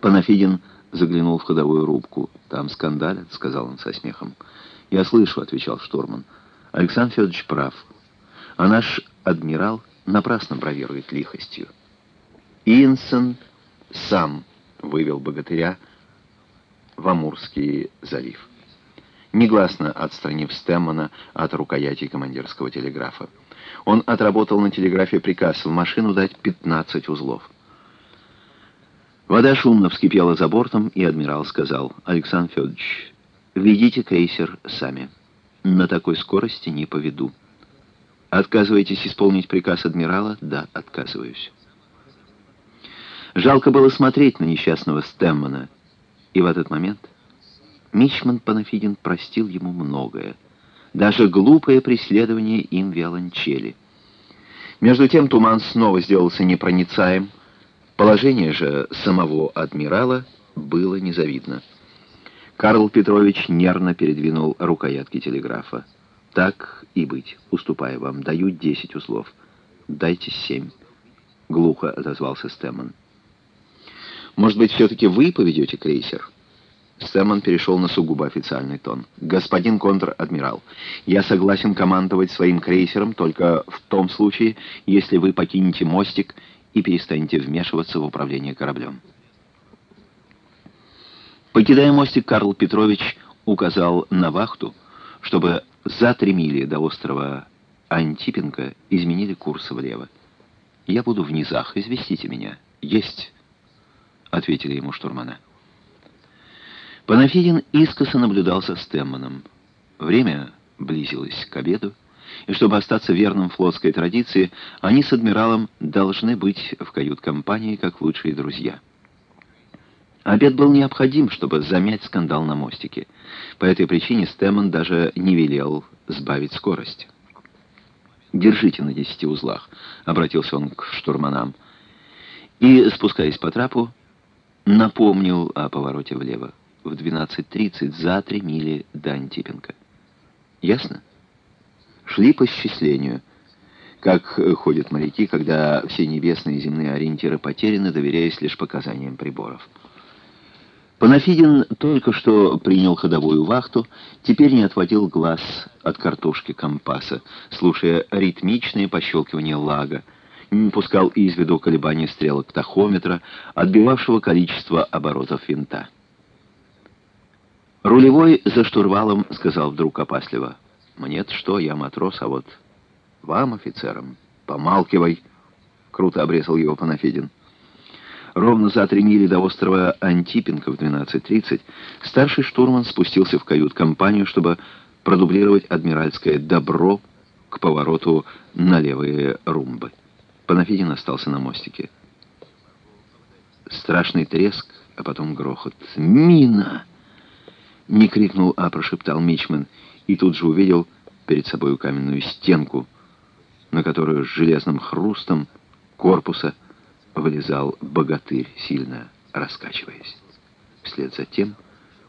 Панафидин заглянул в ходовую рубку. «Там скандалят», — сказал он со смехом. «Я слышу», — отвечал штурман. «Александр Федорович прав. А наш адмирал напрасно бравирует лихостью». Инсон сам вывел богатыря в Амурский залив, негласно отстранив Стэммона от рукояти командирского телеграфа. Он отработал на телеграфе приказ в машину дать 15 узлов. Вода шумно вскипела за бортом, и адмирал сказал, «Александр Федорович, ведите крейсер сами. На такой скорости не поведу. Отказываетесь исполнить приказ адмирала? Да, отказываюсь». Жалко было смотреть на несчастного Стэммона, и в этот момент Мичман Панафидин простил ему многое, даже глупое преследование им виолончели. Между тем туман снова сделался непроницаем, положение же самого адмирала было незавидно. Карл Петрович нервно передвинул рукоятки телеграфа. «Так и быть, уступая вам, даю десять узлов. Дайте семь», — глухо отозвался Стэмон. Может быть, все-таки вы поведете крейсер?» Стэмон перешел на сугубо официальный тон. «Господин контр-адмирал, я согласен командовать своим крейсером только в том случае, если вы покинете мостик и перестанете вмешиваться в управление кораблем». Покидая мостик, Карл Петрович указал на вахту, чтобы за три мили до острова Антипенко изменили курс влево. «Я буду в низах, известите меня». «Есть». — ответили ему штурмана. Панафидин искоса наблюдал за Стэмманом. Время близилось к обеду, и чтобы остаться верным флотской традиции, они с адмиралом должны быть в кают-компании как лучшие друзья. Обед был необходим, чтобы замять скандал на мостике. По этой причине Стэмман даже не велел сбавить скорость. «Держите на десяти узлах», — обратился он к штурманам. И, спускаясь по трапу, напомнил о повороте влево. В 12.30 за три мили до Антипенко. Ясно? Шли по счислению. Как ходят моряки, когда все небесные и земные ориентиры потеряны, доверяясь лишь показаниям приборов. Панафидин только что принял ходовую вахту, теперь не отводил глаз от картошки компаса, слушая ритмичные пощелкивания лага, не пускал из виду колебания стрелок тахометра, отбивавшего количество оборотов винта. Рулевой за штурвалом сказал вдруг опасливо, «Мне-то что, я матрос, а вот вам, офицерам, помалкивай!» Круто обрезал его Панафидин. Ровно за три мили до острова Антипенко в 12.30 старший штурман спустился в кают-компанию, чтобы продублировать адмиральское «добро» к повороту на левые румбы. Панафидин остался на мостике. Страшный треск, а потом грохот. «Мина!» Не крикнул, а прошептал Мичман, и тут же увидел перед собой каменную стенку, на которую с железным хрустом корпуса вылезал богатырь, сильно раскачиваясь. Вслед за тем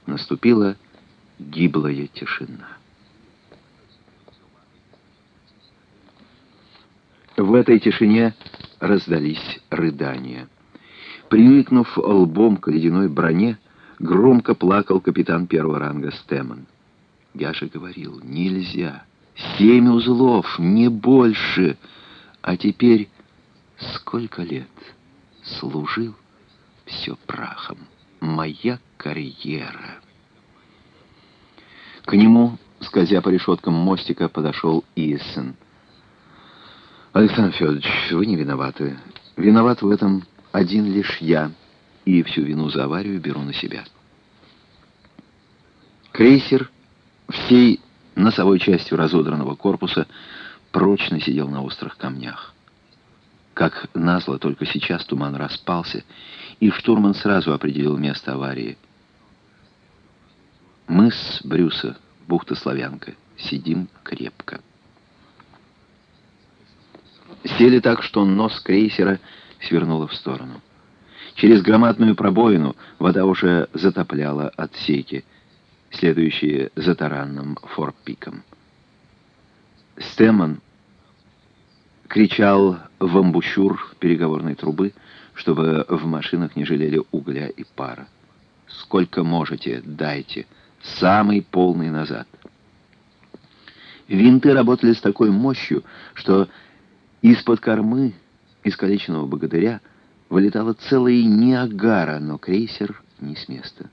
наступила гиблая тишина. В этой тишине раздались рыдания. Приникнув лбом к ледяной броне, громко плакал капитан первого ранга Стэмон. «Я же говорил, нельзя. Семь узлов, не больше. А теперь сколько лет служил, все прахом. Моя карьера». К нему, скользя по решеткам мостика, подошел Иссен — Александр Федорович, вы не виноваты. Виноват в этом один лишь я, и всю вину за аварию беру на себя. Крейсер всей носовой частью разодранного корпуса прочно сидел на острых камнях. Как назло, только сейчас туман распался, и штурман сразу определил место аварии. Мы с Брюса, бухта Славянка, сидим крепко. Сели так, что нос крейсера свернуло в сторону. Через громадную пробоину вода уже затопляла отсеки, следующие за таранным форпиком. Стэмон кричал в амбушюр переговорной трубы, чтобы в машинах не жалели угля и пара. Сколько можете, дайте. Самый полный назад. Винты работали с такой мощью, что из-под кормы искалеченного богатыря вылетала целая Ниагара, но крейсер не с места.